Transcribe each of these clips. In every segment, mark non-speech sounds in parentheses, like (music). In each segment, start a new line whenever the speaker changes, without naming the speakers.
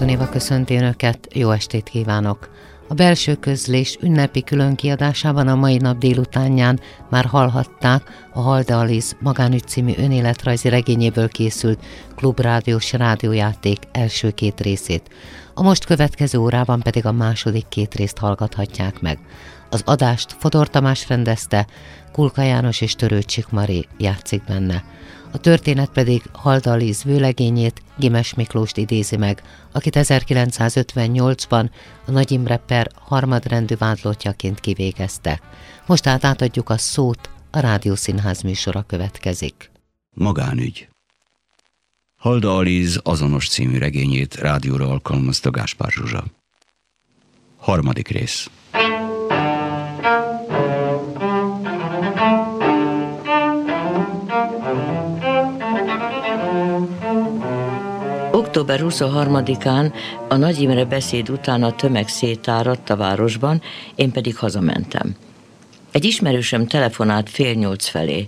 Martonéva köszönti Önöket, jó estét kívánok! A belső közlés ünnepi különkiadásában a mai nap délutánján már hallhatták a Halde Aliz magánügy című önéletrajzi regényéből készült klubrádiós rádiójáték első két részét. A most következő órában pedig a második két részt hallgathatják meg. Az adást Fodor Tamás rendezte, Kulka János és Törőcsik Mari játszik benne. A történet pedig Halda Liz vőlegényét, Gimes Miklóst idézi meg, akit 1958-ban a Nagy Imre per harmadrendű vádlottjaként kivégeztek. Most át átadjuk a szót, a Rádiószínház műsora következik.
Magánügy Halda Aliz azonos című regényét rádióra alkalmazta Gáspár Zsuzsa. Harmadik rész.
Október 23-án a Nagy Imre beszéd után a tömeg szétáradt a városban, én pedig hazamentem. Egy ismerősöm telefonált fél nyolc felé.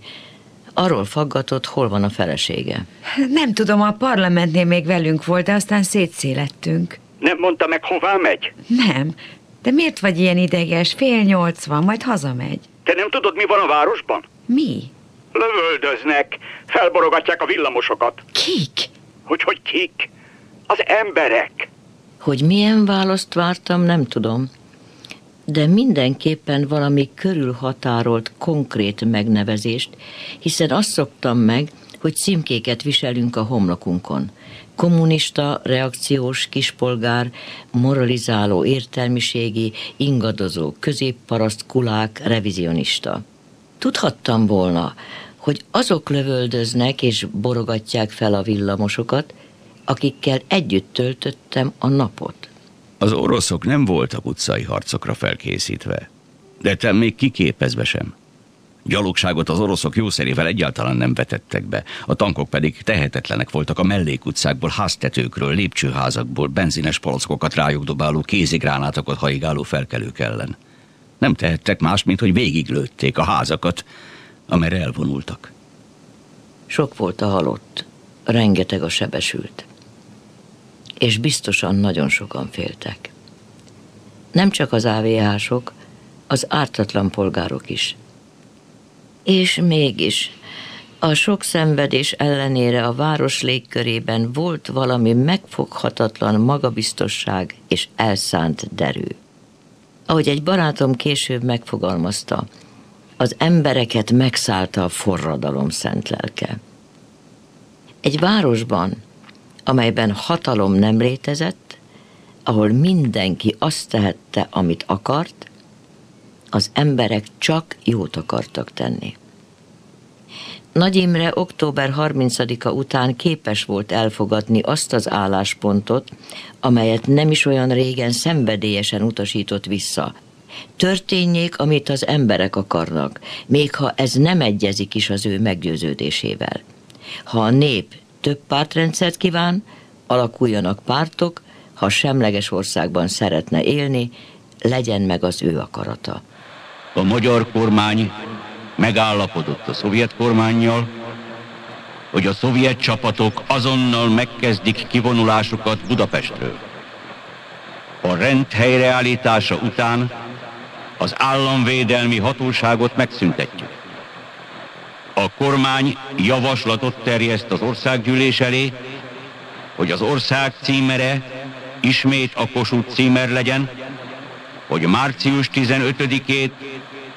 Arról faggatott, hol van a felesége.
Nem tudom, a parlamentnél még velünk volt, de aztán szétszélettünk.
Nem mondta meg, hová megy?
Nem. De miért vagy ilyen ideges? Fél nyolc van, majd hazamegy.
Te nem tudod, mi van a városban?
Mi?
Lövöldöznek, felborogatják a villamosokat.
Kik?
Hogy hogy kik? Az emberek.
Hogy milyen választ vártam, nem tudom. De mindenképpen valami körülhatárolt, konkrét megnevezést, hiszen azt szoktam meg, hogy címkéket viselünk a homlokunkon. Kommunista, reakciós, kispolgár, moralizáló, értelmiségi, ingadozó, középparaszt, kulák, revizionista. Tudhattam volna, hogy azok lövöldöznek és borogatják fel a villamosokat, akikkel együtt töltöttem a napot.
Az oroszok nem voltak utcai harcokra felkészítve, de te még kiképezve sem. Gyalogságot az oroszok jószerével egyáltalán nem vetettek be, a tankok pedig tehetetlenek voltak a mellékutcákból, háztetőkről, lépcsőházakból, benzines palackokat rájuk dobáló, kézigránátokat haigáló felkelők ellen. Nem tehettek más, mint hogy végiglőtték a házakat, amire elvonultak.
Sok volt a halott, rengeteg a sebesült. És biztosan nagyon sokan féltek. Nem csak az AVH-sok, az ártatlan polgárok is. És mégis, a sok szenvedés ellenére a város légkörében volt valami megfoghatatlan magabiztosság és elszánt derű. Ahogy egy barátom később megfogalmazta, az embereket megszállta a forradalom szent lelke. Egy városban, amelyben hatalom nem létezett, ahol mindenki azt tehette, amit akart, az emberek csak jót akartak tenni. Nagy Imre október 30-a után képes volt elfogadni azt az álláspontot, amelyet nem is olyan régen szenvedélyesen utasított vissza, Történjék, amit az emberek akarnak, még ha ez nem egyezik is az ő meggyőződésével. Ha a nép több pártrendszert kíván, alakuljanak pártok, ha semleges országban szeretne élni, legyen meg az ő akarata.
A magyar kormány megállapodott a szovjet kormányjal, hogy a szovjet csapatok azonnal megkezdik kivonulásukat Budapestről. A rend helyreállítása után az államvédelmi hatóságot megszüntetjük. A kormány javaslatot terjeszt az országgyűlés elé, hogy az ország címere ismét a Kossuth címer legyen, hogy március 15-ét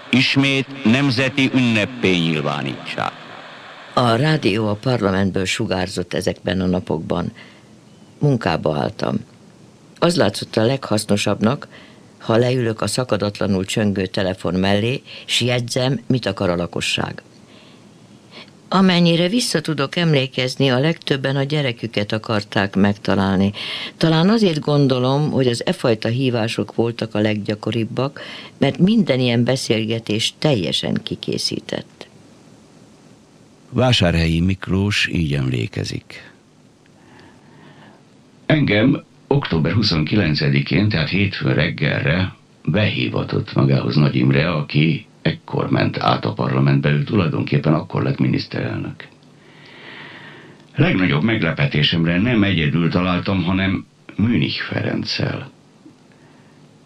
ismét nemzeti ünneppé nyilvánítsák.
A rádió a parlamentből sugárzott ezekben a napokban. Munkába álltam. Az látszott a leghasznosabbnak, ha leülök a szakadatlanul csöngő telefon mellé, s jegyzem, mit akar a lakosság. Amennyire vissza tudok emlékezni, a legtöbben a gyereküket akarták megtalálni. Talán azért gondolom, hogy az e fajta hívások voltak a leggyakoribbak, mert minden ilyen beszélgetés teljesen kikészített.
Vásárhelyi Miklós így emlékezik. Engem október 29-én, tehát hétfőn reggelre behívatott magához Nagy Imre, aki ekkor ment át a parlamentbe, ő tulajdonképpen akkor lett miniszterelnök. Legnagyobb meglepetésemre nem egyedül találtam, hanem Münich Ferenccel.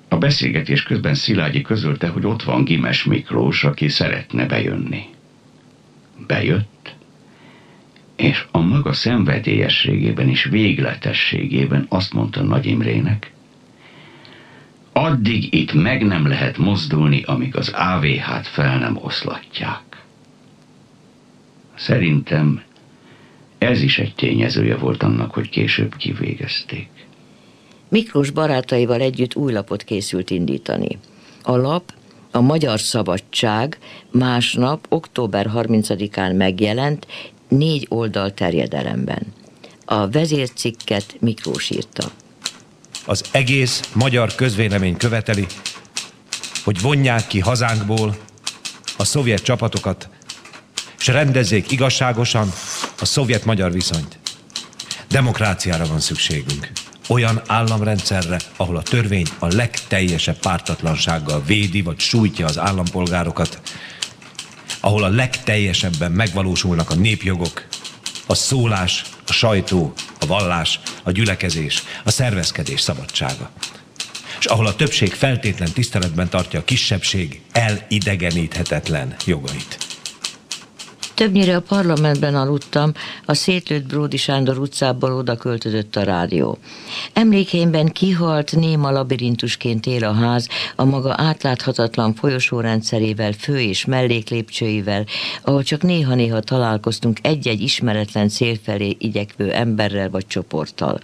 A beszélgetés közben Szilágyi közölte, hogy ott van Gimes Miklós, aki szeretne bejönni. Bejött, és a maga szenvedélyességében és végletességében azt mondta Nagy Imrének, Addig itt meg nem lehet mozdulni, amíg az AVH-t fel nem oszlatják. Szerintem ez is egy tényezője volt annak, hogy később kivégezték.
Miklós barátaival együtt új lapot készült indítani. A lap a Magyar Szabadság másnap, október 30-án megjelent négy oldal terjedelemben. A vezércikket Miklós írta
az egész magyar közvélemény követeli, hogy vonják ki hazánkból a szovjet csapatokat, és rendezzék igazságosan a szovjet-magyar viszonyt. Demokráciára van szükségünk. Olyan államrendszerre, ahol a törvény a legteljesebb pártatlansággal védi vagy sújtja az állampolgárokat, ahol a legteljesebben megvalósulnak a népjogok, a szólás, a sajtó, a vallás, a gyülekezés, a szervezkedés szabadsága. És ahol a többség feltétlen tiszteletben tartja a kisebbség elidegeníthetetlen jogait.
Többnyire a parlamentben aludtam, a szétlőtt Bródi Sándor utcából oda költözött a rádió. Emlékeimben kihalt néma labirintusként él a ház, a maga átláthatatlan folyosórendszerével, fő- és melléklépcsőivel, ahol csak néha-néha találkoztunk egy-egy ismeretlen cél felé igyekvő emberrel vagy csoporttal.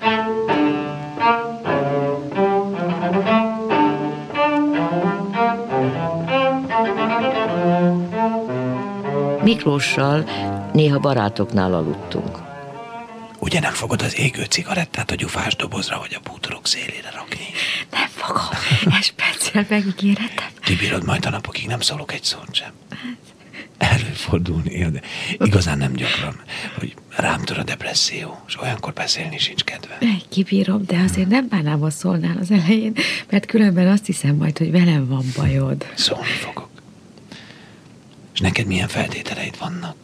Miklóssal néha barátoknál aludtunk.
Ugye nem fogod az égő cigarettát a gyufás dobozra vagy a bútorok szélére rakni?
Nem fogom, ezt speciál megígéretem.
Kibírod majd a napokig, nem szólok egy szót sem. Előfordulni, de igazán nem gyakran, hogy rám tör a depresszió, és olyankor beszélni sincs kedve.
Kibírom, de azért nem bánnám, ha szólnál az elején, mert különben azt hiszem majd, hogy velem van bajod.
Szólni fogok. És neked milyen feltételeid vannak?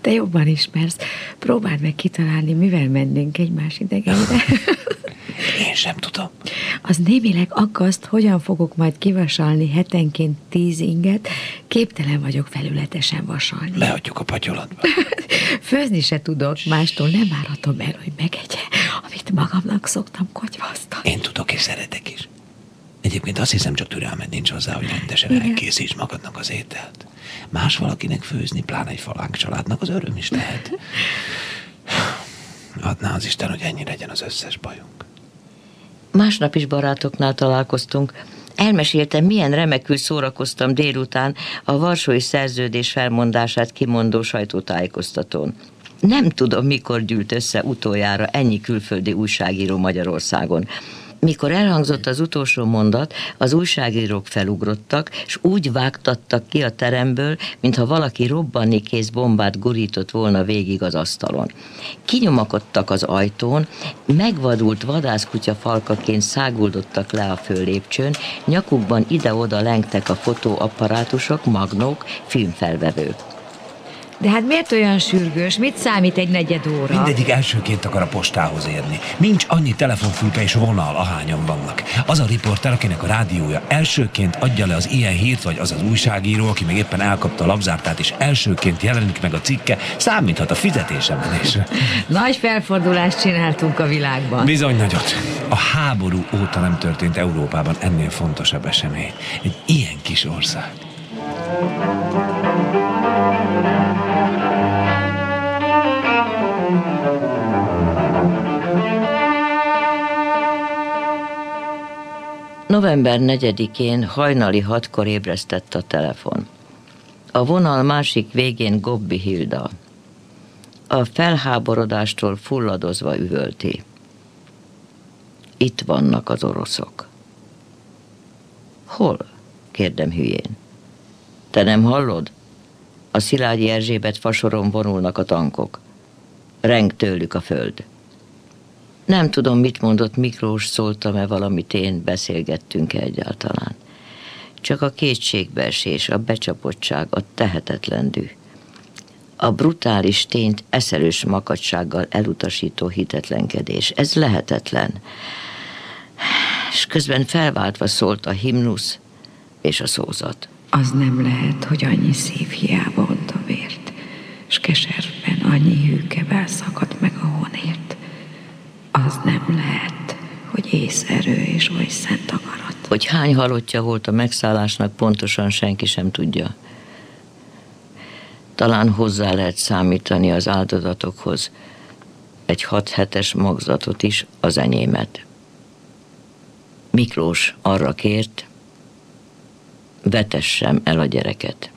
Te jobban ismersz. Próbáld meg kitalálni, mivel mennénk egymás idegeire. (laughs)
Én sem tudom.
Az némileg aggaszt, hogyan fogok majd kivasalni hetenként tíz inget. Képtelen vagyok felületesen vasalni.
Leadjuk a patyolatba. (laughs)
Főzni se tudok, mástól nem várhatom el, hogy megegye, amit magamnak szoktam kotyvasztani.
Én tudok és szeretek is. Egyébként azt hiszem, csak türelmed nincs hozzá, hogy rendesen Igen. elkészíts magadnak az ételt. Más valakinek főzni, pláne egy falánk családnak, az öröm is lehet. Adná az Isten, hogy ennyi legyen az összes bajunk.
Másnap is barátoknál találkoztunk. Elmeséltem, milyen remekül szórakoztam délután a Varsói Szerződés felmondását kimondó sajtótájékoztatón. Nem tudom, mikor gyűlt össze utoljára ennyi külföldi újságíró Magyarországon. Mikor elhangzott az utolsó mondat, az újságírók felugrottak, és úgy vágtattak ki a teremből, mintha valaki robbanni kész bombát gurított volna végig az asztalon. Kinyomakodtak az ajtón, megvadult vadászkutya falkaként száguldottak le a főlépcsőn, nyakukban ide-oda lengtek a fotóapparátusok, magnók, filmfelvevők.
De hát miért olyan sürgős? Mit számít egy negyed óra?
Mindegyik elsőként akar a postához érni. Nincs annyi telefonfülke és vonal, ahányan vannak. Az a riporter, akinek a rádiója elsőként adja le az ilyen hírt, vagy az az újságíró, aki még éppen elkapta a labzártát, és elsőként jelenik meg a cikke, számíthat a fizetésemelésre.
Nagy felfordulást csináltunk a világban.
Bizony nagyot. A háború óta nem történt Európában ennél fontosabb esemény. Egy ilyen kis ország.
November 4-én hajnali hatkor ébresztett a telefon. A vonal másik végén Gobbi Hilda. A felháborodástól fulladozva üvölti. Itt vannak az oroszok. Hol? kérdem hülyén. Te nem hallod? A Szilágyi Erzsébet fasoron vonulnak a tankok. Reng tőlük a föld. Nem tudom, mit mondott Miklós, szóltam-e valamit én, beszélgettünk -e egyáltalán. Csak a kétségbeesés, a becsapottság, a tehetetlen dű. A brutális tényt eszelős makadsággal elutasító hitetlenkedés. Ez lehetetlen. És közben felváltva szólt a himnusz és a szózat.
Az nem lehet, hogy annyi szív hiába ott a vért, s keserben annyi hűkevel szakadt meg a honért. Az nem lehet, hogy észerő és oly szent akarat.
Hogy hány halottja volt a megszállásnak, pontosan senki sem tudja. Talán hozzá lehet számítani az áldozatokhoz egy hat hetes magzatot is, az enyémet. Miklós arra kért, vetessem el a gyereket.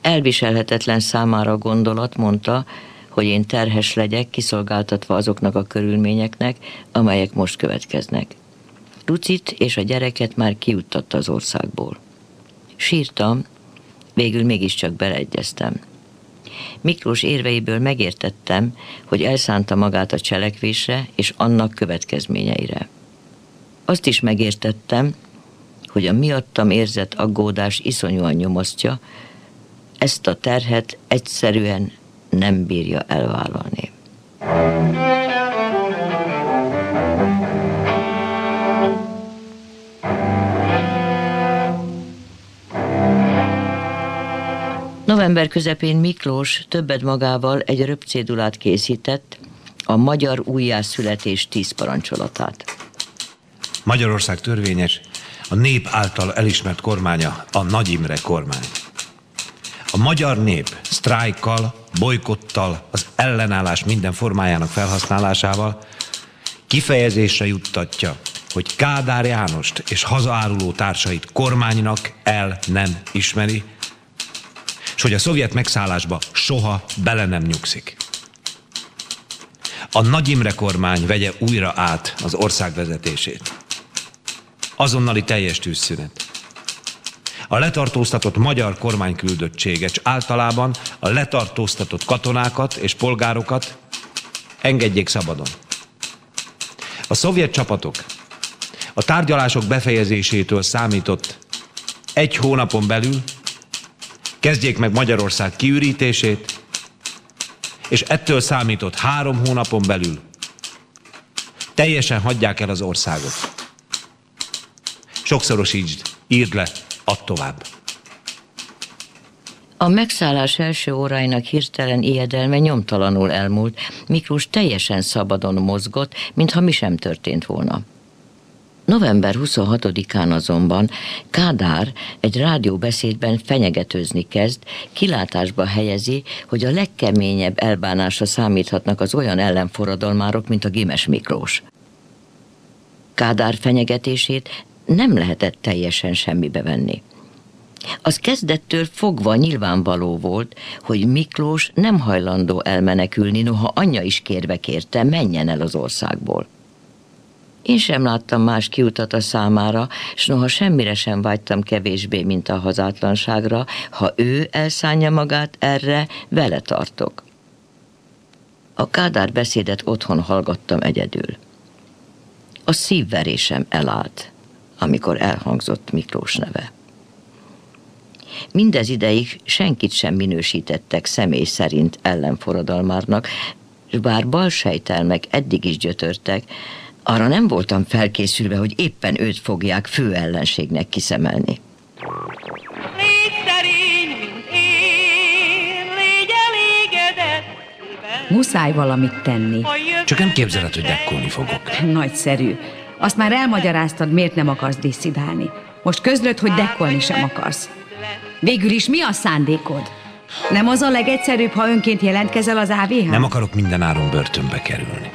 Elviselhetetlen számára gondolat, mondta, hogy én terhes legyek, kiszolgáltatva azoknak a körülményeknek, amelyek most következnek. Lucit és a gyereket már kiuttatta az országból. Sírtam, végül mégiscsak beleegyeztem. Miklós érveiből megértettem, hogy elszánta magát a cselekvésre és annak következményeire. Azt is megértettem, hogy a miattam érzett aggódás iszonyúan nyomasztja, ezt a terhet egyszerűen nem bírja elvállalni. November közepén Miklós többet magával egy röpcédulát készített, a magyar újjászületés tíz parancsolatát.
Magyarország törvényes, a nép által elismert kormánya a Nagy Imre kormány. A magyar nép sztrájkkal, bolykottal, az ellenállás minden formájának felhasználásával kifejezésre juttatja, hogy Kádár Jánost és hazaáruló társait kormánynak el nem ismeri, és hogy a szovjet megszállásba soha bele nem nyugszik. A Nagy Imre kormány vegye újra át az ország vezetését. Azonnali teljes tűzszünet. A letartóztatott magyar kormányküldöttsége, és általában a letartóztatott katonákat és polgárokat engedjék szabadon. A szovjet csapatok a tárgyalások befejezésétől számított egy hónapon belül kezdjék meg Magyarország kiürítését, és ettől számított három hónapon belül teljesen hagyják el az országot. Sokszorosítsd, írd le, add tovább.
A megszállás első óráinak hirtelen ijedelme nyomtalanul elmúlt, Miklós teljesen szabadon mozgott, mintha mi sem történt volna. November 26-án azonban Kádár egy rádióbeszédben fenyegetőzni kezd, kilátásba helyezi, hogy a legkeményebb elbánásra számíthatnak az olyan ellenforradalmárok, mint a Gimes Miklós. Kádár fenyegetését nem lehetett teljesen semmibe venni. Az kezdettől fogva nyilvánvaló volt, hogy Miklós nem hajlandó elmenekülni, noha anyja is kérve kérte, menjen el az országból. Én sem láttam más kiutat a számára, s noha semmire sem vágytam kevésbé, mint a hazátlanságra, ha ő elszánja magát erre, vele tartok. A Kádár beszédet otthon hallgattam egyedül. A szívverésem elállt, amikor elhangzott Miklós neve. Mindez ideig senkit sem minősítettek személy szerint ellenforradalmárnak, és bár balsejtelmek eddig is gyötörtek, arra nem voltam felkészülve, hogy éppen őt fogják fő ellenségnek kiszemelni.
Muszáj valamit tenni.
Csak nem képzeled, hogy dekkolni fogok.
Nagyszerű. Azt már elmagyaráztad, miért nem akarsz disszidálni. Most közlöd, hogy dekkolni sem akarsz. Végül is mi a szándékod? Nem az a legegyszerűbb, ha önként jelentkezel az AVH?
Nem akarok minden áron börtönbe kerülni.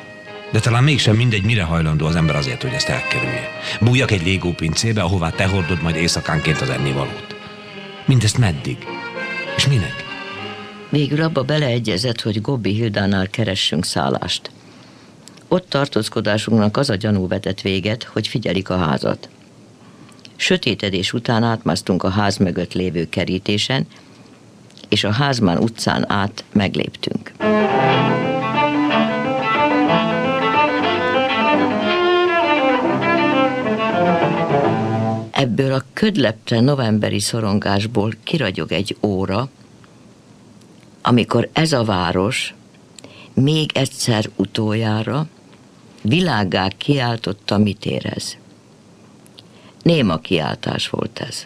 De talán mégsem mindegy, mire hajlandó az ember azért, hogy ezt elkerülje. Bújjak egy légópincébe, ahová te hordod majd éjszakánként az ennivalót. Mindezt meddig? És minek?
Végül abba beleegyezett, hogy Gobbi Hildánál keressünk szállást. Ott tartózkodásunknak az a gyanú vetett véget, hogy figyelik a házat. Sötétedés után átmásztunk a ház mögött lévő kerítésen, és a Házmán utcán át megléptünk. Ebből a ködlepte novemberi szorongásból kiragyog egy óra, amikor ez a város még egyszer utoljára világá kiáltotta, mit érez. Néma kiáltás volt ez.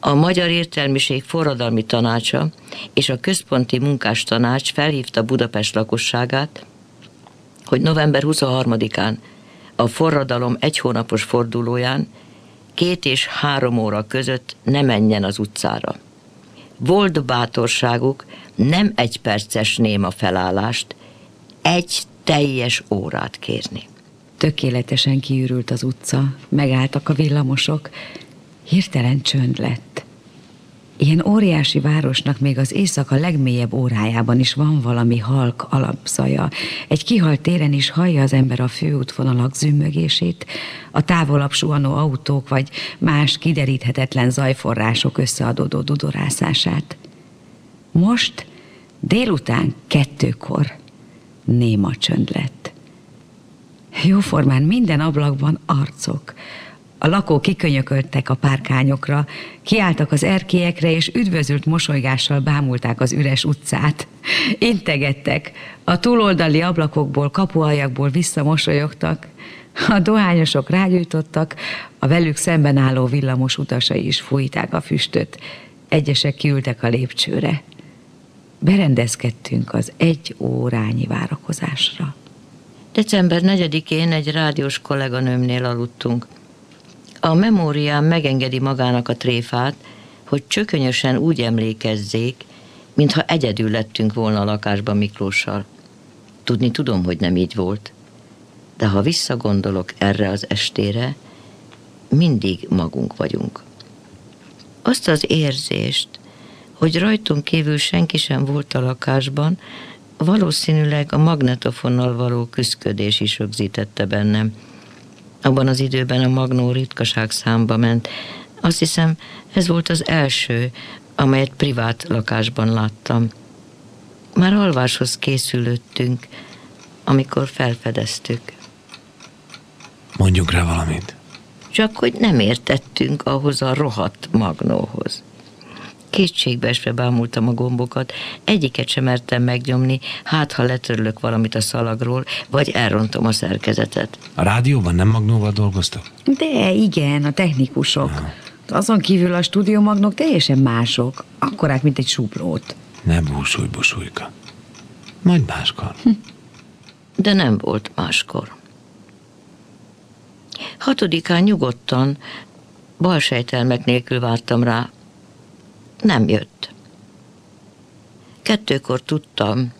A Magyar Értelmiség Forradalmi Tanácsa és a Központi Munkás Tanács felhívta Budapest lakosságát, hogy november 23-án a forradalom egy hónapos fordulóján két és három óra között ne menjen az utcára. Volt bátorságuk nem egy perces néma felállást, egy teljes órát kérni.
Tökéletesen kiürült az utca, megálltak a villamosok, hirtelen csönd lett. Ilyen óriási városnak még az éjszaka legmélyebb órájában is van valami halk alapszaja. Egy kihalt téren is hallja az ember a főútvonalak zümmögését, a távolabb suhanó autók vagy más kideríthetetlen zajforrások összeadódó dudorászását. Most délután kettőkor néma csönd lett. Jóformán minden ablakban arcok, a lakók kikönyököltek a párkányokra, kiálltak az erkélyekre, és üdvözült mosolygással bámulták az üres utcát. Integettek, a túloldali ablakokból, kapuajakból visszamosolyogtak, a dohányosok rágyújtottak, a velük szemben álló villamos utasai is fújták a füstöt. Egyesek kiültek a lépcsőre. Berendezkedtünk az egy órányi várakozásra.
December 4-én egy rádiós kolléganőmnél aludtunk. A memóriám megengedi magának a tréfát, hogy csökönyösen úgy emlékezzék, mintha egyedül lettünk volna a lakásban Miklóssal. Tudni tudom, hogy nem így volt, de ha visszagondolok erre az estére, mindig magunk vagyunk. Azt az érzést, hogy rajtunk kívül senki sem volt a lakásban, valószínűleg a magnetofonnal való küszködés is rögzítette bennem. Abban az időben a Magnó ritkaság számba ment. Azt hiszem, ez volt az első, amelyet privát lakásban láttam. Már alváshoz készülöttünk, amikor felfedeztük.
Mondjuk rá valamit.
Csak hogy nem értettünk ahhoz a rohadt magnóhoz. Kétségbeesve bámultam a gombokat, egyiket sem mertem megnyomni, hát ha letörlök valamit a szalagról, vagy elrontom a szerkezetet.
A rádióban nem magnóval dolgoztak?
De igen, a technikusok. Ja. Azon kívül a stúdiómagnok teljesen mások, akkorák, mint egy sublót.
Ne búsulj, búsuljka. Majd máskor. Hm.
De nem volt máskor. Hatodikán nyugodtan, balsejtelmek nélkül vártam rá, nem jött. Kettőkor tudtam,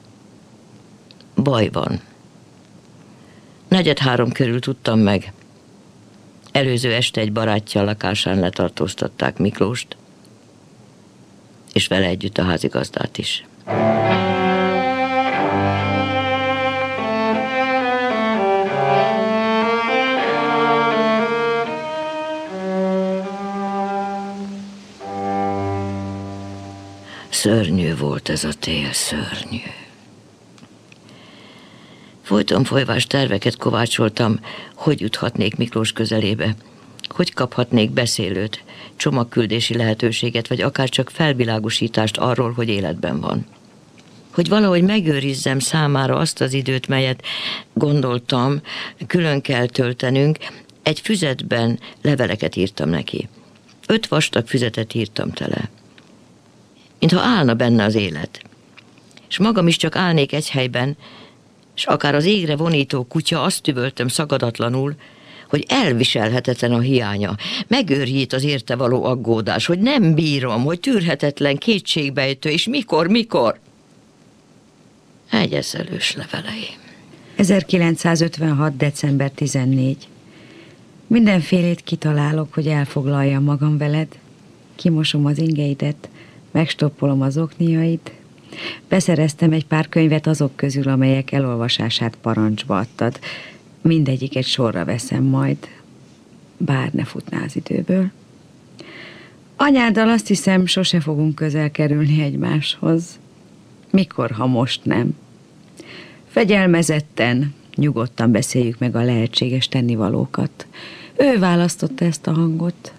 baj van. Negyed három körül tudtam meg. Előző este egy barátja lakásán letartóztatták Miklóst, és vele együtt a házigazdát is. Szörnyű volt ez a tél, szörnyű. Folyton folyvás terveket kovácsoltam, hogy juthatnék Miklós közelébe, hogy kaphatnék beszélőt, csomagküldési lehetőséget, vagy akár csak felvilágosítást arról, hogy életben van. Hogy valahogy megőrizzem számára azt az időt, melyet gondoltam, külön kell töltenünk, egy füzetben leveleket írtam neki. Öt vastag füzetet írtam tele mintha állna benne az élet. És magam is csak állnék egy helyben, és akár az égre vonító kutya azt üvöltöm szagadatlanul, hogy elviselhetetlen a hiánya, megőrjít az érte való aggódás, hogy nem bírom, hogy tűrhetetlen, kétségbejtő, és mikor, mikor. Egyeszelős levelei.
1956. december 14. Mindenfélét kitalálok, hogy elfoglaljam magam veled, kimosom az ingeidet, megstoppolom az okniait, beszereztem egy pár könyvet azok közül, amelyek elolvasását parancsba adtad. Mindegyiket sorra veszem majd, bár ne futná az időből. Anyáddal azt hiszem, sose fogunk közel kerülni egymáshoz. Mikor, ha most nem? Fegyelmezetten, nyugodtan beszéljük meg a lehetséges tennivalókat. Ő választotta ezt a hangot.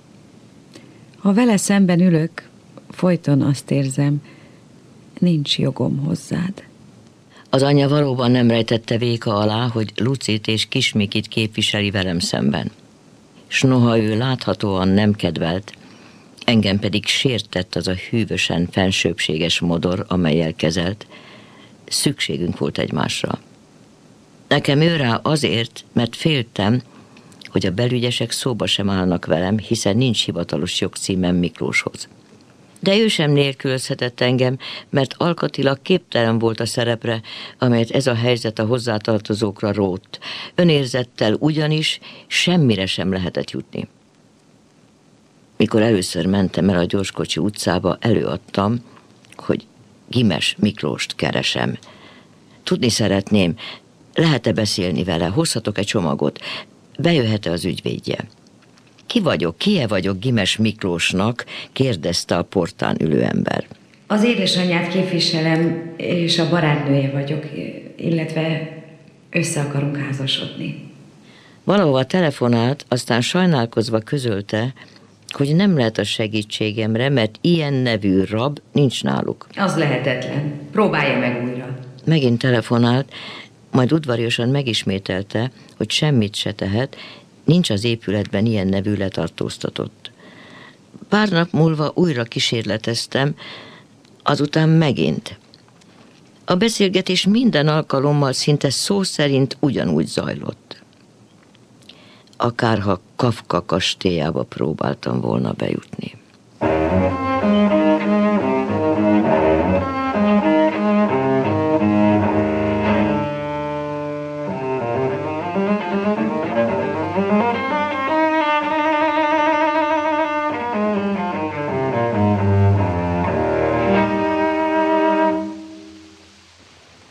Ha vele szemben ülök, folyton azt érzem, nincs jogom hozzád.
Az anyja valóban nem rejtette véka alá, hogy Lucit és Kismikit képviseli velem szemben. S noha ő láthatóan nem kedvelt, engem pedig sértett az a hűvösen fensőbséges modor, amelyel kezelt, szükségünk volt egymásra. Nekem ő rá azért, mert féltem, hogy a belügyesek szóba sem állnak velem, hiszen nincs hivatalos jogcímem Miklóshoz. De ő sem nélkülözhetett engem, mert alkatilag képtelen volt a szerepre, amelyet ez a helyzet a hozzátartozókra rótt. Önérzettel ugyanis semmire sem lehetett jutni. Mikor először mentem el a gyorskocsi utcába, előadtam, hogy Gimes Miklóst keresem. Tudni szeretném, lehet-e beszélni vele, hozhatok egy csomagot, bejöhet-e az ügyvédje? Ki vagyok, kie vagyok Gimes Miklósnak? kérdezte a portán ülő ember.
Az édesanyját képviselem, és a barátnője vagyok, illetve össze akarunk házasodni.
Valahova telefonált, aztán sajnálkozva közölte, hogy nem lehet a segítségemre, mert ilyen nevű rab nincs náluk.
Az lehetetlen. Próbálja meg újra.
Megint telefonált, majd udvariasan megismételte, hogy semmit se tehet, nincs az épületben ilyen nevű letartóztatott. Pár nap múlva újra kísérleteztem, azután megint. A beszélgetés minden alkalommal szinte szó szerint ugyanúgy zajlott. Akárha Kafka kastélyába próbáltam volna bejutni.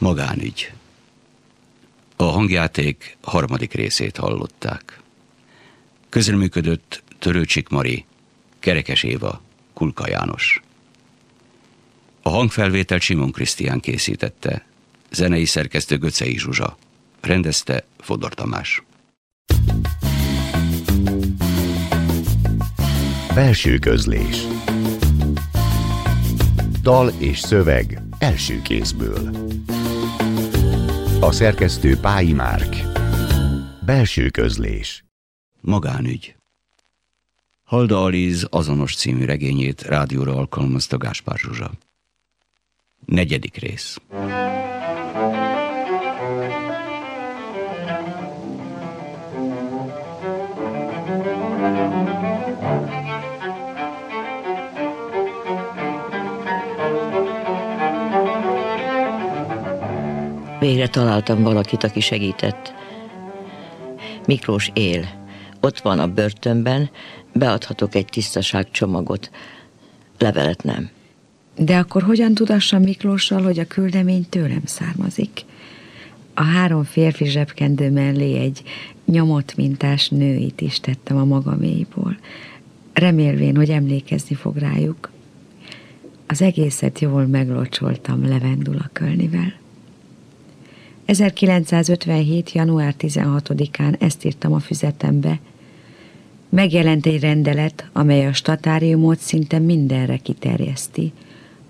Magánügy. A hangjáték harmadik részét hallották. Közreműködött Törőcsik Mari, Kerekes Éva, Kulka János. A hangfelvétel Simon Krisztián készítette, zenei szerkesztő Göcei Zsuzsa, rendezte Fodor Tamás.
Belső közlés Dal és szöveg első kézből A szerkesztő Pályi Márk Belső közlés
Magánügy. Halda Aliz azonos című regényét rádióra alkalmazta Gáspár Zsuzsa. Negyedik rész.
Végre találtam valakit, aki segített. Miklós él. Ott van a börtönben, beadhatok egy tisztaság csomagot. Levelet nem.
De akkor hogyan tudassam Miklóssal, hogy a küldemény tőlem származik? A három férfi zsebkendő mellé egy nyomott mintás nőit is tettem a magaméból, remélvén, hogy emlékezni fog rájuk. Az egészet jól meglocsoltam Levendula Kölnivel. 1957. január 16-án ezt írtam a füzetembe. Megjelent egy rendelet, amely a statáriumot szinte mindenre kiterjeszti.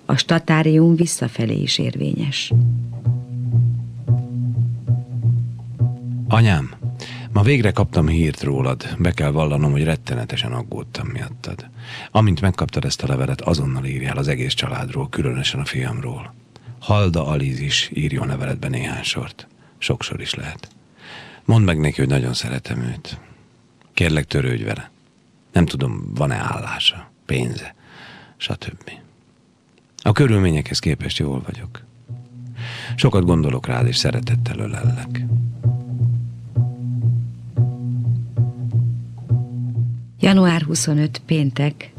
A statárium visszafelé is érvényes.
Anyám, ma végre kaptam hírt rólad. Be kell vallanom, hogy rettenetesen aggódtam miattad. Amint megkaptad ezt a levelet, azonnal írjál az egész családról, különösen a fiamról. Halda Aliz is írjon leveletbe néhány sort. Sok sor is lehet. Mondd meg neki, hogy nagyon szeretem őt. Kérlek, törődj vele. Nem tudom, van-e állása, pénze, stb. A körülményekhez képest jól vagyok. Sokat gondolok rád, és szeretettel ölellek.
Január 25 péntek.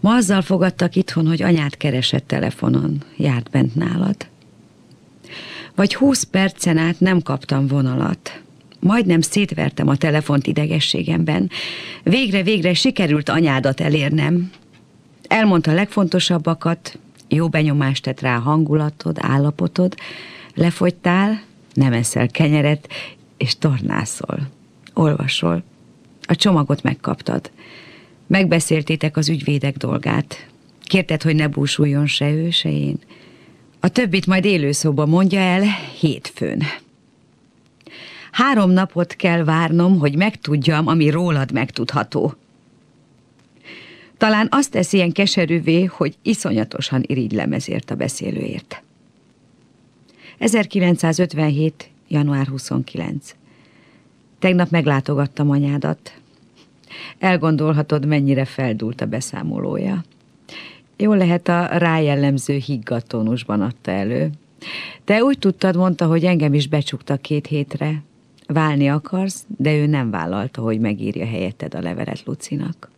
Ma azzal fogadtak itthon, hogy anyát keresett telefonon, járt bent nálad. Vagy húsz percen át nem kaptam vonalat. Majdnem szétvertem a telefont idegességemben. Végre-végre sikerült anyádat elérnem. Elmondta a legfontosabbakat, jó benyomást tett rá hangulatod, állapotod, lefogytál, nem eszel kenyeret, és tornászol, olvasol. A csomagot megkaptad. Megbeszéltétek az ügyvédek dolgát. Kérted, hogy ne búsuljon se ő, se én. A többit majd élőszóba mondja el hétfőn. Három napot kell várnom, hogy megtudjam, ami rólad megtudható. Talán azt tesz ilyen keserűvé, hogy iszonyatosan irigylem ezért a beszélőért. 1957. január 29. Tegnap meglátogattam anyádat. Elgondolhatod, mennyire feldúlt a beszámolója. Jól lehet a rájellemző higgatónusban adta elő. Te úgy tudtad, mondta, hogy engem is becsukta két hétre. Válni akarsz, de ő nem vállalta, hogy megírja helyetted a levelet Lucinak.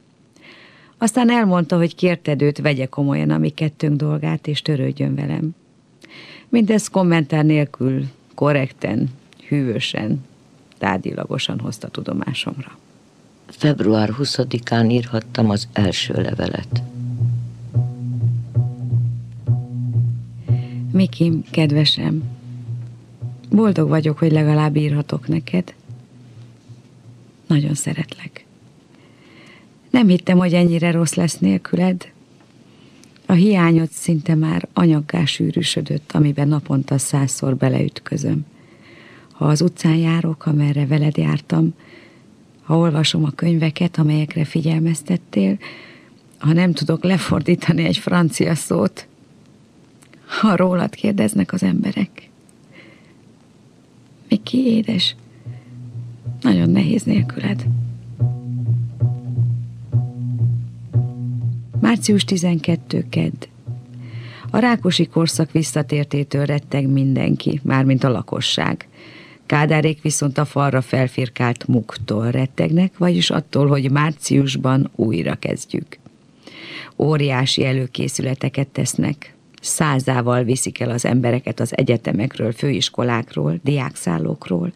Aztán elmondta, hogy kérted őt, vegye komolyan a mi kettőnk dolgát, és törődjön velem. Mindez kommentár nélkül, korrekten, hűvösen, tárgyilagosan hozta tudomásomra.
Február 20-án írhattam az első levelet.
Mikim, kedvesem, boldog vagyok, hogy legalább írhatok neked. Nagyon szeretlek. Nem hittem, hogy ennyire rossz lesz nélküled. A hiányod szinte már anyaggá sűrűsödött, amiben naponta százszor beleütközöm. Ha az utcán járok, amerre veled jártam, ha olvasom a könyveket, amelyekre figyelmeztettél, ha nem tudok lefordítani egy francia szót, ha rólad kérdeznek az emberek. Miki, édes, nagyon nehéz nélküled. Március 12. kedd. A rákosi korszak visszatértétől retteg mindenki, mármint a lakosság. Kádárék viszont a falra felfirkált muktól rettegnek, vagyis attól, hogy márciusban újra kezdjük. Óriási előkészületeket tesznek, százával viszik el az embereket az egyetemekről, főiskolákról, diákszállókról.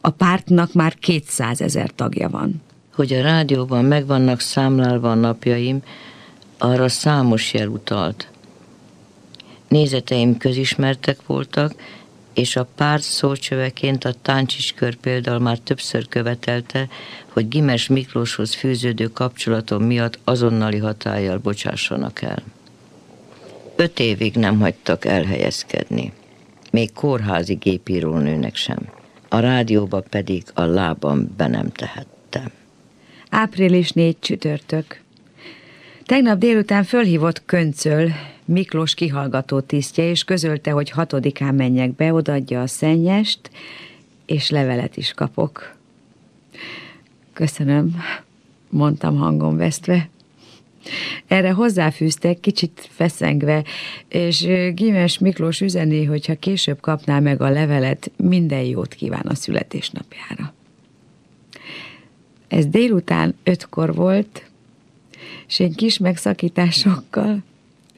A pártnak már 200 ezer tagja van.
Hogy a rádióban meg vannak számlálva a napjaim, arra számos jel utalt. Nézeteim közismertek voltak, és a párt szócsöveként a táncsiskör például már többször követelte, hogy Gimes Miklóshoz fűződő kapcsolatom miatt azonnali hatállyal bocsássanak el. Öt évig nem hagytak elhelyezkedni, még kórházi gépírónőnek sem. A rádióba pedig a lábam be nem tehettem.
Április négy csütörtök. Tegnap délután fölhívott Köncöl, Miklós kihallgató tisztje, és közölte, hogy hatodikán menjek be, odaadja a szennyest, és levelet is kapok. Köszönöm, mondtam hangon vesztve. Erre hozzáfűztek, kicsit feszengve, és Gimes Miklós üzeni, hogyha később kapná meg a levelet, minden jót kíván a születésnapjára. Ez délután ötkor volt, és én kis megszakításokkal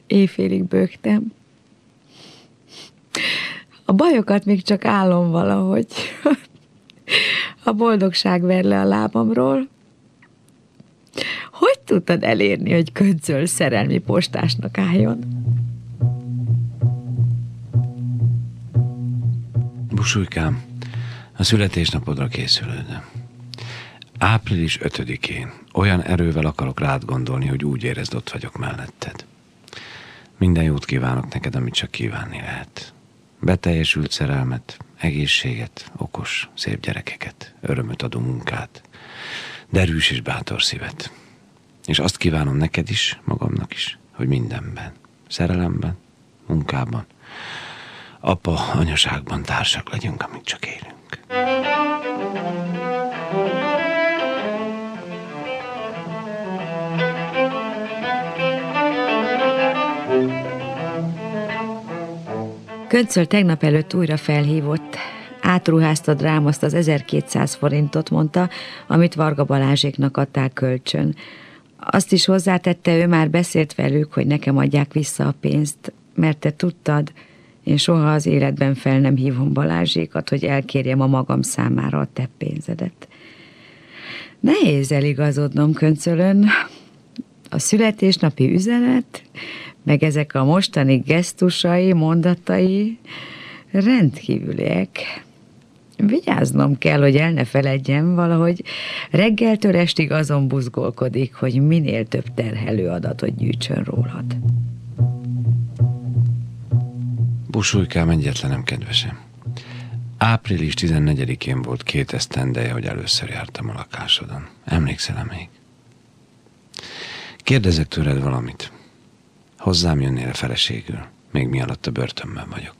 éjfélig bőgtem. A bajokat még csak állom valahogy. A boldogság ver le a lábamról. Hogy tudtad elérni, hogy ködzöl szerelmi postásnak álljon?
Busulykám, a születésnapodra készülődöm. Április 5-én olyan erővel akarok rád gondolni, hogy úgy érezd, ott vagyok melletted. Minden jót kívánok neked, amit csak kívánni lehet. Beteljesült szerelmet, egészséget, okos, szép gyerekeket, örömöt adó munkát, derűs és bátor szívet. És azt kívánom neked is, magamnak is, hogy mindenben, szerelemben, munkában, apa, anyaságban társak legyünk, amíg csak élünk.
Köncöl tegnap előtt újra felhívott. Átruháztad rám azt az 1200 forintot, mondta, amit Varga Balázséknak adták kölcsön. Azt is hozzátette, ő már beszélt velük, hogy nekem adják vissza a pénzt, mert te tudtad, én soha az életben fel nem hívom Balázsékat, hogy elkérjem a magam számára a te pénzedet. Nehéz eligazodnom köncölön. A születésnapi üzenet, meg ezek a mostani gesztusai, mondatai rendkívüliek. Vigyáznom kell, hogy el ne feledjem valahogy reggeltől estig azon buzgolkodik, hogy minél több terhelő adatot gyűjtsön rólad.
Busulykám egyetlenem, kedvesem. Április 14-én volt két esztendeje, hogy először jártam a lakásodon. Emlékszel még? Kérdezek tőled valamit. Hozzám jönnél a feleségül, még mi alatt a börtönben vagyok.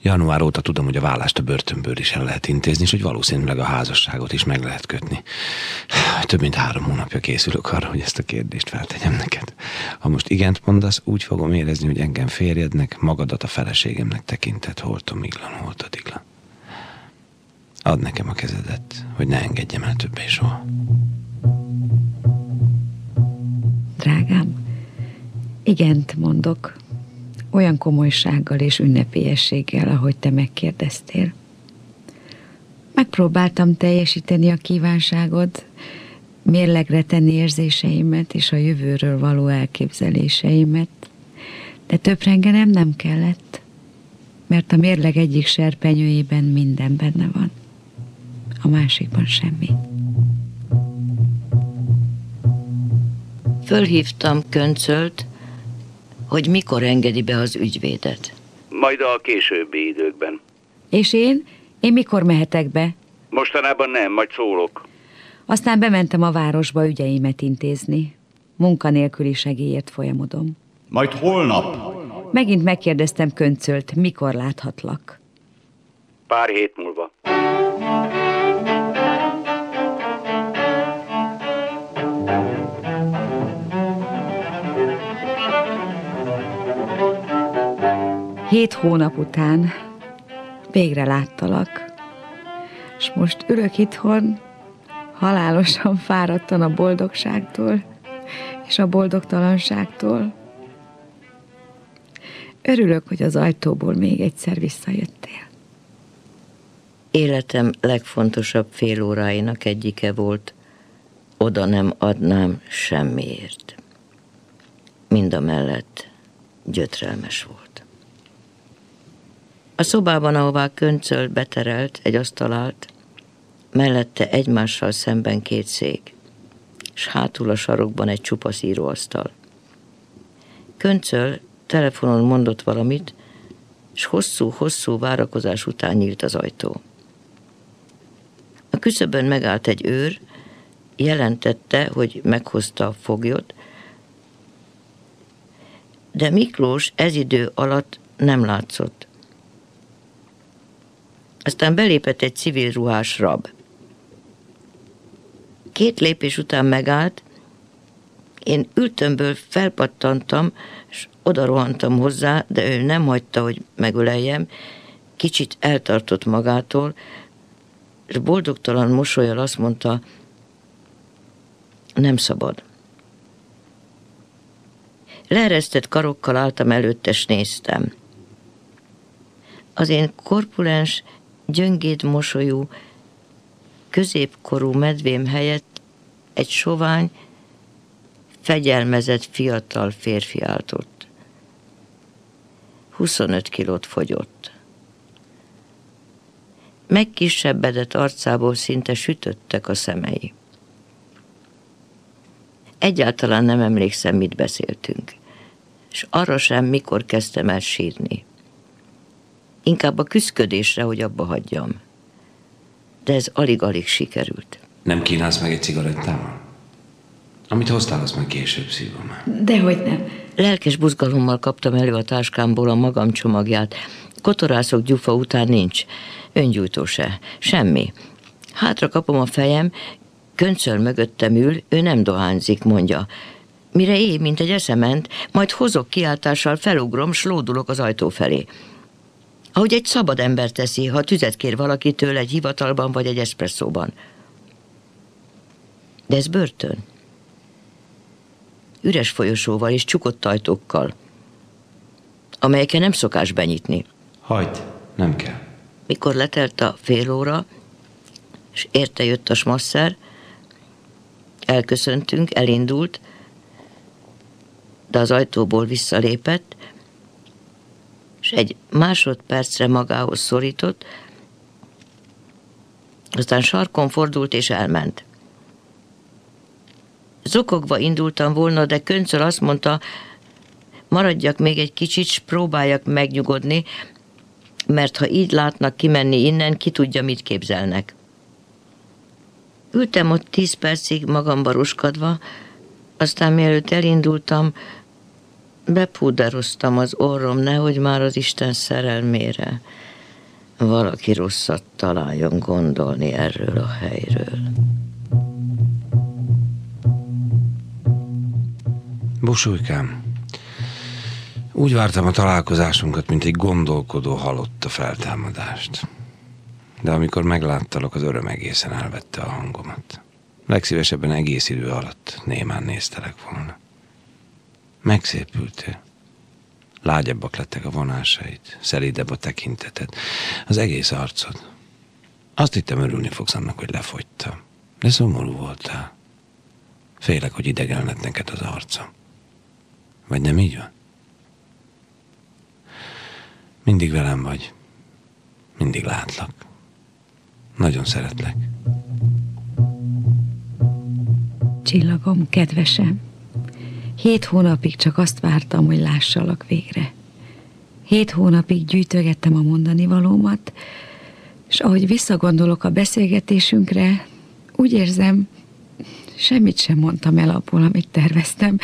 Január óta tudom, hogy a vállást a börtönből is el lehet intézni, és hogy valószínűleg a házasságot is meg lehet kötni. Több mint három hónapja készülök arra, hogy ezt a kérdést feltegyem neked. Ha most igent mondasz, úgy fogom érezni, hogy engem férjednek, magadat a feleségemnek tekinted, holtom iglan, holtad iglan. Add nekem a kezedet, hogy ne engedjem el többé soha.
Drágám, igent mondok, olyan komolysággal és ünnepélyességgel, ahogy te megkérdeztél. Megpróbáltam teljesíteni a kívánságod, mérlegre tenni érzéseimet és a jövőről való elképzeléseimet, de többrengenem nem kellett, mert a mérleg egyik serpenyőjében minden benne van, a másikban semmi.
Fölhívtam Köncölt, hogy mikor engedi be az ügyvédet.
Majd a későbbi időkben.
És én? Én mikor mehetek be?
Mostanában nem, majd szólok.
Aztán bementem a városba ügyeimet intézni. Munkanélküli segélyért folyamodom.
Majd holnap.
Megint megkérdeztem Köncölt, mikor láthatlak.
Pár hét múlva.
Hét hónap után végre láttalak, és most ülök itthon, halálosan fáradtan a boldogságtól és a boldogtalanságtól. Örülök, hogy az ajtóból még egyszer visszajöttél.
Életem legfontosabb fél óráinak egyike volt, oda nem adnám semmiért. Mind a mellett gyötrelmes volt. A szobában, ahová köncölt beterelt egy asztalált, mellette egymással szemben két szék, és hátul a sarokban egy csupasz íróasztal. Köncöl telefonon mondott valamit, és hosszú-hosszú várakozás után nyílt az ajtó. A küszöbön megállt egy őr, jelentette, hogy meghozta a foglyot, de Miklós ez idő alatt nem látszott. Aztán belépett egy civil ruhás rab. Két lépés után megállt, én ültömből felpattantam, és oda rohantam hozzá, de ő nem hagyta, hogy megöleljem, kicsit eltartott magától, és boldogtalan mosolyal azt mondta, nem szabad. Leeresztett karokkal álltam előtte, és néztem. Az én korpulens, gyöngéd mosolyú, középkorú medvém helyett egy sovány, fegyelmezett fiatal férfi állt ott. 25 kilót fogyott. Megkisebbedett arcából szinte sütöttek a szemei. Egyáltalán nem emlékszem, mit beszéltünk, és arra sem, mikor kezdtem el sírni. Inkább a küszködésre, hogy abba hagyjam. De ez alig-alig sikerült.
Nem kínálsz meg egy cigarettával? Amit hoztál, azt majd később szívom.
Dehogy nem.
Lelkes buzgalommal kaptam elő a táskámból a magam csomagját. Kotorászok gyufa után nincs. Öngyújtó se. Semmi. Hátra kapom a fejem, köncöl mögöttem ül, ő nem dohányzik, mondja. Mire éj, mint egy eszement, majd hozok kiáltással, felugrom, slódulok az ajtó felé. Ahogy egy szabad ember teszi, ha tüzet kér valakitől egy hivatalban vagy egy eszpresszóban. De ez börtön. üres folyosóval és csukott ajtókkal, amelyeken nem szokás benyitni.
Hagyd, nem kell.
Mikor letelt a fél óra, és érte jött a smasszer, elköszöntünk, elindult, de az ajtóból visszalépett, és egy másodpercre magához szorított, aztán sarkon fordult és elment. Zokogva indultam volna, de Köncöl azt mondta, maradjak még egy kicsit, s próbáljak megnyugodni, mert ha így látnak kimenni innen, ki tudja, mit képzelnek. Ültem ott tíz percig magamba ruskadva, aztán mielőtt elindultam, bepúderoztam az orrom, nehogy már az Isten szerelmére valaki rosszat találjon gondolni erről a helyről.
Busújkám, úgy vártam a találkozásunkat, mint egy gondolkodó halott a feltámadást. De amikor megláttalak, az öröm egészen elvette a hangomat. Legszívesebben egész idő alatt némán néztelek volna. Megszépültél. Lágyabbak lettek a vonásaid, szelídebb a tekinteted, az egész arcod. Azt hittem örülni fogsz annak, hogy lefogytam. De szomorú voltál. Félek, hogy idegen lett neked az arcom. Vagy nem így van? Mindig velem vagy. Mindig látlak. Nagyon szeretlek.
Csillagom, kedvesem, hét hónapig csak azt vártam, hogy lássalak végre. Hét hónapig gyűjtögettem a mondani valómat, és ahogy visszagondolok a beszélgetésünkre, úgy érzem, semmit sem mondtam el abból, amit terveztem.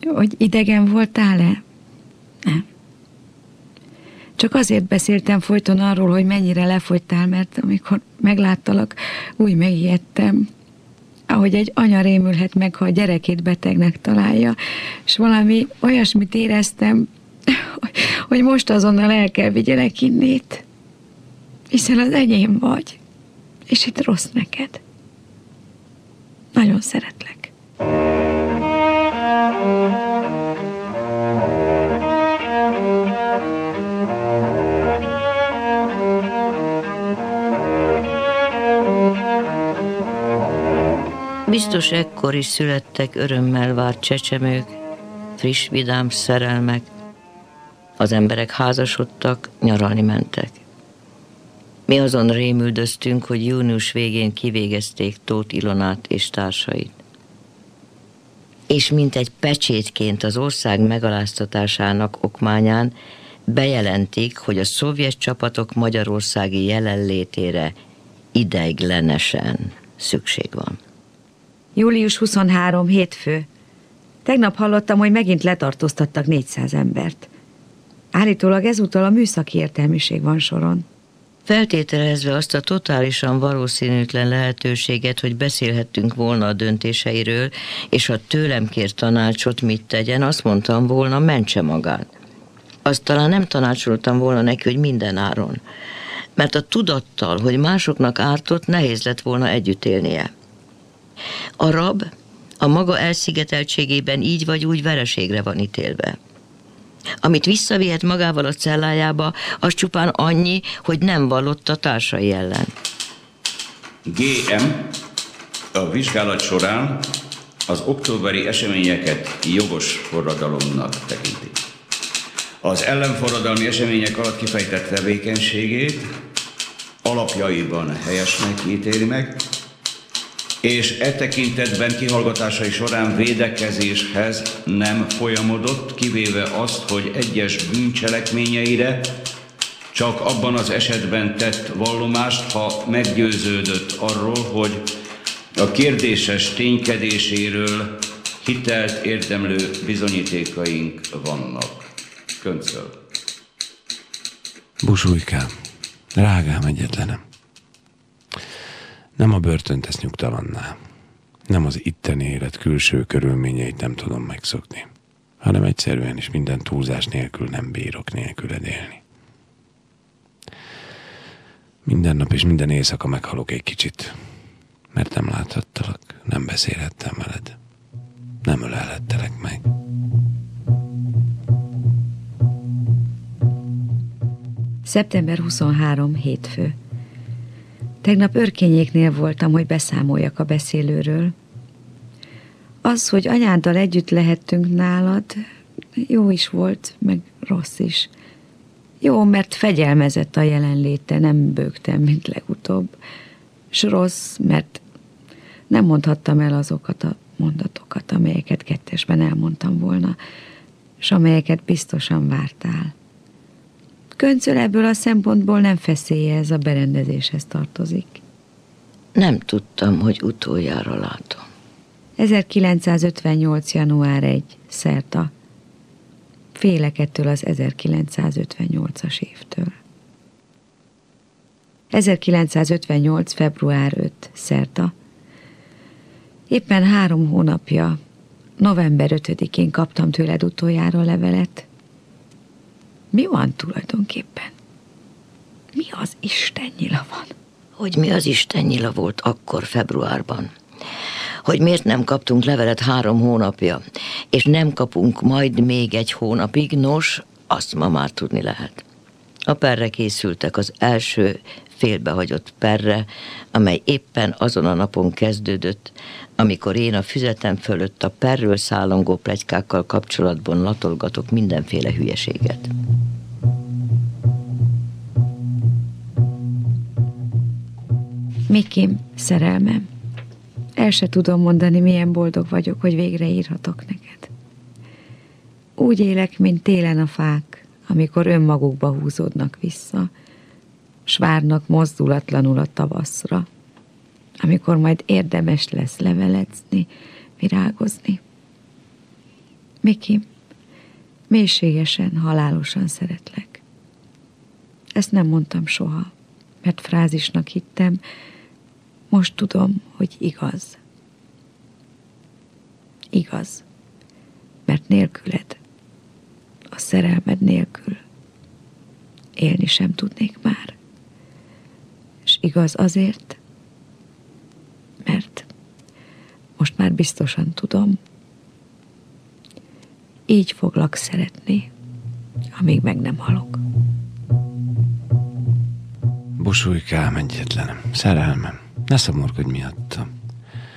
Hogy idegen voltál-e? Nem. Csak azért beszéltem folyton arról, hogy mennyire lefogytál, mert amikor megláttalak, úgy megijedtem, ahogy egy anya rémülhet meg, ha a gyerekét betegnek találja, és valami olyasmit éreztem, (laughs) hogy most azonnal el kell vigyelek innét, hiszen az enyém vagy, és itt rossz neked. Nagyon szeretlek.
Biztos ekkor is születtek örömmel várt csecsemők, friss, vidám szerelmek. Az emberek házasodtak, nyaralni mentek. Mi azon rémüldöztünk, hogy június végén kivégezték Tóth Ilonát és társait. És mint egy pecsétként az ország megaláztatásának okmányán bejelentik, hogy a szovjet csapatok magyarországi jelenlétére ideiglenesen szükség van.
Július 23, hétfő. Tegnap hallottam, hogy megint letartóztattak 400 embert. Állítólag ezúttal a műszaki értelmiség van soron.
Feltételezve azt a totálisan valószínűtlen lehetőséget, hogy beszélhettünk volna a döntéseiről, és ha tőlem kér tanácsot, mit tegyen, azt mondtam volna, mentse magát. Azt talán nem tanácsoltam volna neki, hogy minden áron. Mert a tudattal, hogy másoknak ártott, nehéz lett volna együtt élnie. A rab a maga elszigeteltségében így vagy úgy vereségre van ítélve. Amit visszavihet magával a cellájába, az csupán annyi, hogy nem vallott a társai ellen.
GM a vizsgálat során az októberi eseményeket jogos forradalomnak tekinti. Az ellenforradalmi események alatt kifejtett tevékenységét alapjaiban helyesnek ítéli meg, és e tekintetben kihallgatásai során védekezéshez nem folyamodott, kivéve azt, hogy egyes bűncselekményeire csak abban az esetben tett vallomást, ha meggyőződött arról, hogy a kérdéses ténykedéséről hitelt érdemlő bizonyítékaink vannak. Köncöl.
Busújkám, drágám egyetlenem. Nem a börtön tesz nyugtalanná. Nem az itteni élet külső körülményeit nem tudom megszokni, hanem egyszerűen is minden túlzás nélkül nem bírok nélküled élni. Minden nap és minden éjszaka meghalok egy kicsit, mert nem láthattalak, nem beszélhettem veled, nem ölelhettelek meg.
Szeptember 23. hétfő. Tegnap örkényéknél voltam, hogy beszámoljak a beszélőről. Az, hogy anyáddal együtt lehettünk nálad, jó is volt, meg rossz is. Jó, mert fegyelmezett a jelenléte, nem bőgtem, mint legutóbb. S rossz, mert nem mondhattam el azokat a mondatokat, amelyeket kettesben elmondtam volna, és amelyeket biztosan vártál. Köncöl ebből a szempontból nem feszélye, ez a berendezéshez tartozik.
Nem tudtam, hogy utoljára látom.
1958. január 1. Szerta. Félek ettől az 1958-as évtől. 1958. február 5. Szerta. Éppen három hónapja, november 5-én kaptam tőled utoljára levelet. Mi van tulajdonképpen? Mi az Isten nyila van?
Hogy mi az Isten nyila volt akkor februárban? Hogy miért nem kaptunk levelet három hónapja, és nem kapunk majd még egy hónapig, nos, azt ma már tudni lehet. A perre készültek az első félbehagyott perre, amely éppen azon a napon kezdődött, amikor én a füzetem fölött a perről szállongó plegykákkal kapcsolatban latolgatok mindenféle hülyeséget.
Mikim, szerelmem, el se tudom mondani, milyen boldog vagyok, hogy végre írhatok neked. Úgy élek, mint télen a fák, amikor önmagukba húzódnak vissza, s várnak mozdulatlanul a tavaszra, amikor majd érdemes lesz levelezni, virágozni. Miki, mélységesen, halálosan szeretlek. Ezt nem mondtam soha, mert frázisnak hittem, most tudom, hogy igaz. Igaz, mert nélküled, a szerelmed nélkül élni sem tudnék már. Igaz azért, mert most már biztosan tudom, így foglak szeretni, amíg meg nem halok.
Busulykám egyetlenem, szerelmem, ne szomorkodj miattam.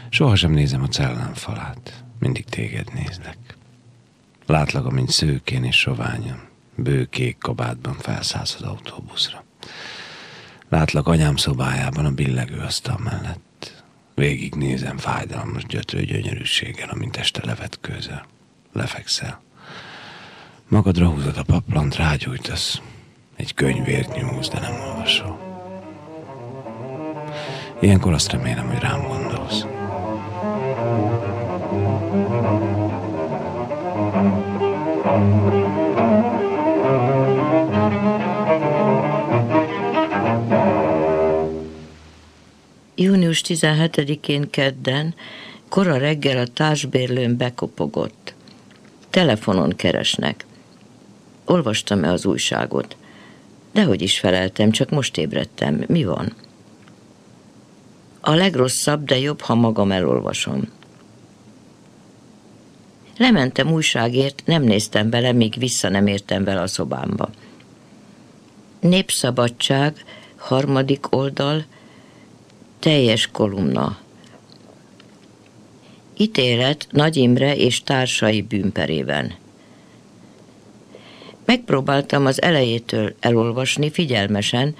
Sohasem nézem a cellám falát, mindig téged nézlek. Látlak, amint szőkén és soványon, bőkék kabátban felszállsz az autóbuszra. Látlak anyám szobájában a billegő asztal mellett. Végig nézem fájdalmas gyötrő gyönyörűséggel, amint este levetkőzel. Lefekszel. Magadra húzod a paplant, rágyújtasz. Egy könyvért nyúlsz, de nem olvasol. Ilyenkor azt remélem, hogy rám gondolsz.
Június 17-én kedden, kora reggel a társbérlőn bekopogott. Telefonon keresnek. Olvastam-e az újságot? Dehogy is feleltem, csak most ébredtem. Mi van? A legrosszabb, de jobb, ha magam elolvasom. Lementem újságért, nem néztem bele, míg vissza nem értem vele a szobámba. Népszabadság, harmadik oldal, teljes kolumna. Ítélet Nagy Imre és társai bűnperében. Megpróbáltam az elejétől elolvasni figyelmesen,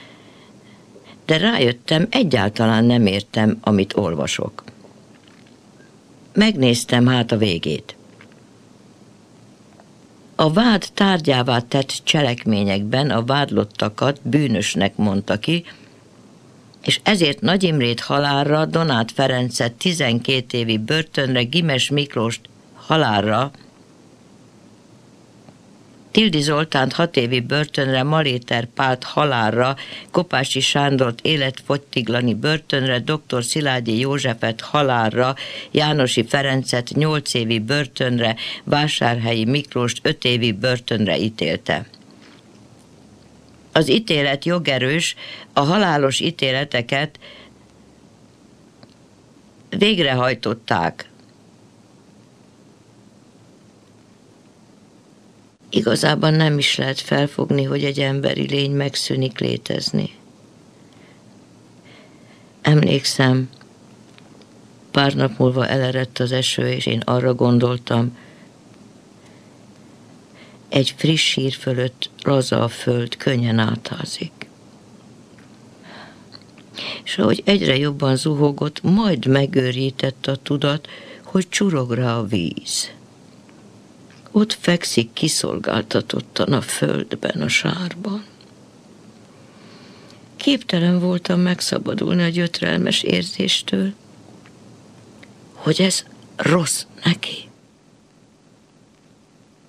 de rájöttem, egyáltalán nem értem, amit olvasok. Megnéztem hát a végét. A vád tárgyává tett cselekményekben a vádlottakat bűnösnek mondta ki, és ezért Nagy Imrét halálra, Donát Ferencet 12 évi börtönre, Gimes Miklóst halálra, Tildi Zoltánt hat évi börtönre, Maléter Pált halálra, Kopási Sándort életfogytiglani börtönre, dr. Szilágyi Józsefet halálra, Jánosi Ferencet nyolc évi börtönre, Vásárhelyi Miklóst öt évi börtönre ítélte. Az ítélet jogerős, a halálos ítéleteket végrehajtották. Igazában nem is lehet felfogni, hogy egy emberi lény megszűnik létezni. Emlékszem, pár nap múlva elerett az eső, és én arra gondoltam, egy friss sír fölött laza a föld, könnyen átházik. És ahogy egyre jobban zuhogott, majd megőrített a tudat, hogy csurog rá a víz. Ott fekszik kiszolgáltatottan a földben, a sárban. Képtelen voltam megszabadulni a gyötrelmes érzéstől, hogy ez rossz neki.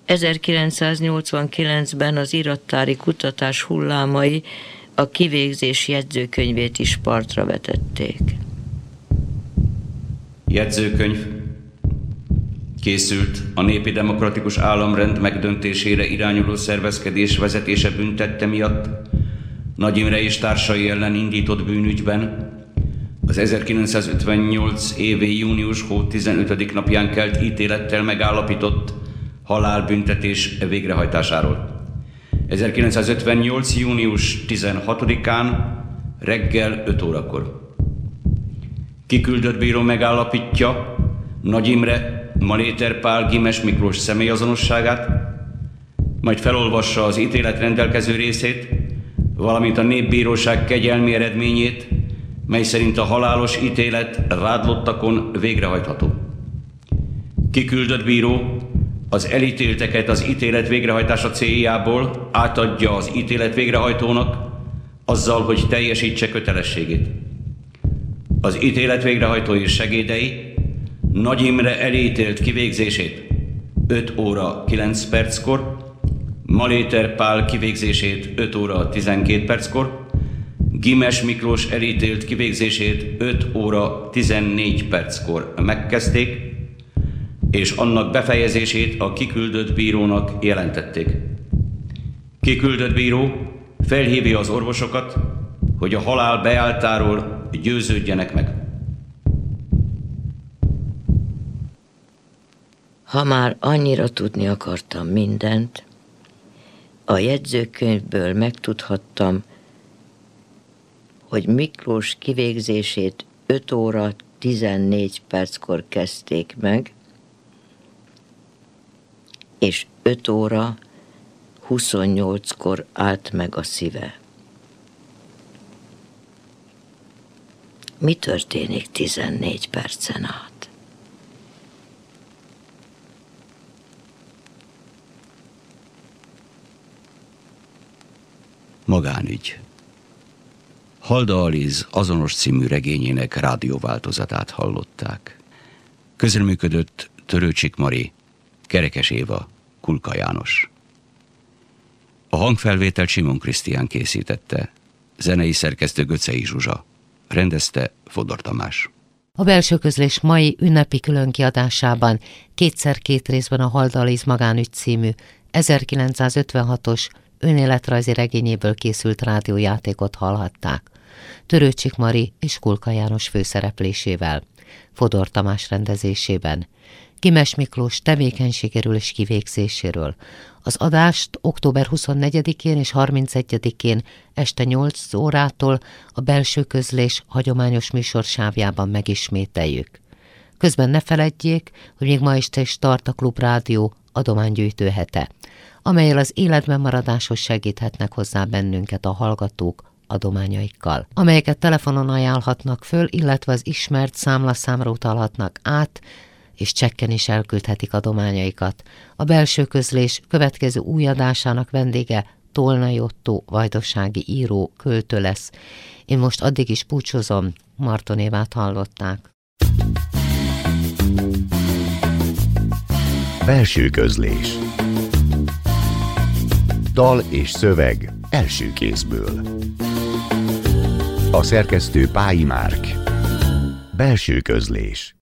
1989-ben az irattári kutatás hullámai a kivégzés jegyzőkönyvét is partra vetették.
Jegyzőkönyv készült a népi demokratikus államrend megdöntésére irányuló szervezkedés vezetése büntette miatt Nagy Imre és társai ellen indított bűnügyben az 1958 évi június hó 15. napján kelt ítélettel megállapított halálbüntetés végrehajtásáról. 1958. június 16-án reggel 5 órakor. Kiküldött bíró megállapítja Nagy Imre, Maléter Pál, Gimes Miklós személyazonosságát, majd felolvassa az ítélet rendelkező részét, valamint a népbíróság kegyelmi eredményét, mely szerint a halálos ítélet rádlottakon végrehajtható. Kiküldött bíró az elítélteket az ítélet végrehajtása céljából átadja az ítélet végrehajtónak, azzal, hogy teljesítse kötelességét. Az ítélet végrehajtói segédei Nagy Imre elítélt kivégzését 5 óra 9 perckor, Maléter Pál kivégzését 5 óra 12 perckor, Gimes Miklós elítélt kivégzését 5 óra 14 perckor megkezdték, és annak befejezését a kiküldött bírónak jelentették. Kiküldött bíró felhívja az orvosokat, hogy a halál beálltáról győződjenek meg.
Ha már annyira tudni akartam mindent, a jegyzőkönyvből megtudhattam, hogy Miklós kivégzését 5 óra 14 perckor kezdték meg, és 5 óra 28-kor állt meg a szíve. Mi történik 14 percen át?
Magánügy. Halda Aliz azonos című regényének rádióváltozatát hallották. Közreműködött Törőcsik Mari, Kerekes Éva, Kulka János. A hangfelvételt Simon Krisztián készítette, zenei szerkesztő Göcei Zsuzsa, rendezte Fodor Tamás.
A belső közlés mai ünnepi különkiadásában kétszer két részben a Haldaliz magánügy című 1956-os önéletrajzi regényéből készült rádiójátékot hallhatták. Törőcsik Mari és Kulka János főszereplésével, Fodor Tamás rendezésében. Kimes Miklós tevékenységéről és kivégzéséről. Az adást október 24-én és 31-én este 8 órától a belső közlés hagyományos műsorsávjában megismételjük. Közben ne feledjék, hogy még ma este is tart a Klub Rádió adománygyűjtő hete, amelyel az életben maradáshoz segíthetnek hozzá bennünket a hallgatók adományaikkal, amelyeket telefonon ajánlhatnak föl, illetve az ismert számlaszámra utalhatnak át, és csekken is elküldhetik adományaikat. A belső közlés következő új adásának vendége Tolnai Otto vajdasági író, költő lesz. Én most addig is búcsúzom, Marton Évát hallották.
Belső közlés Dal és szöveg első kézből A szerkesztő Pályi Márk Belső közlés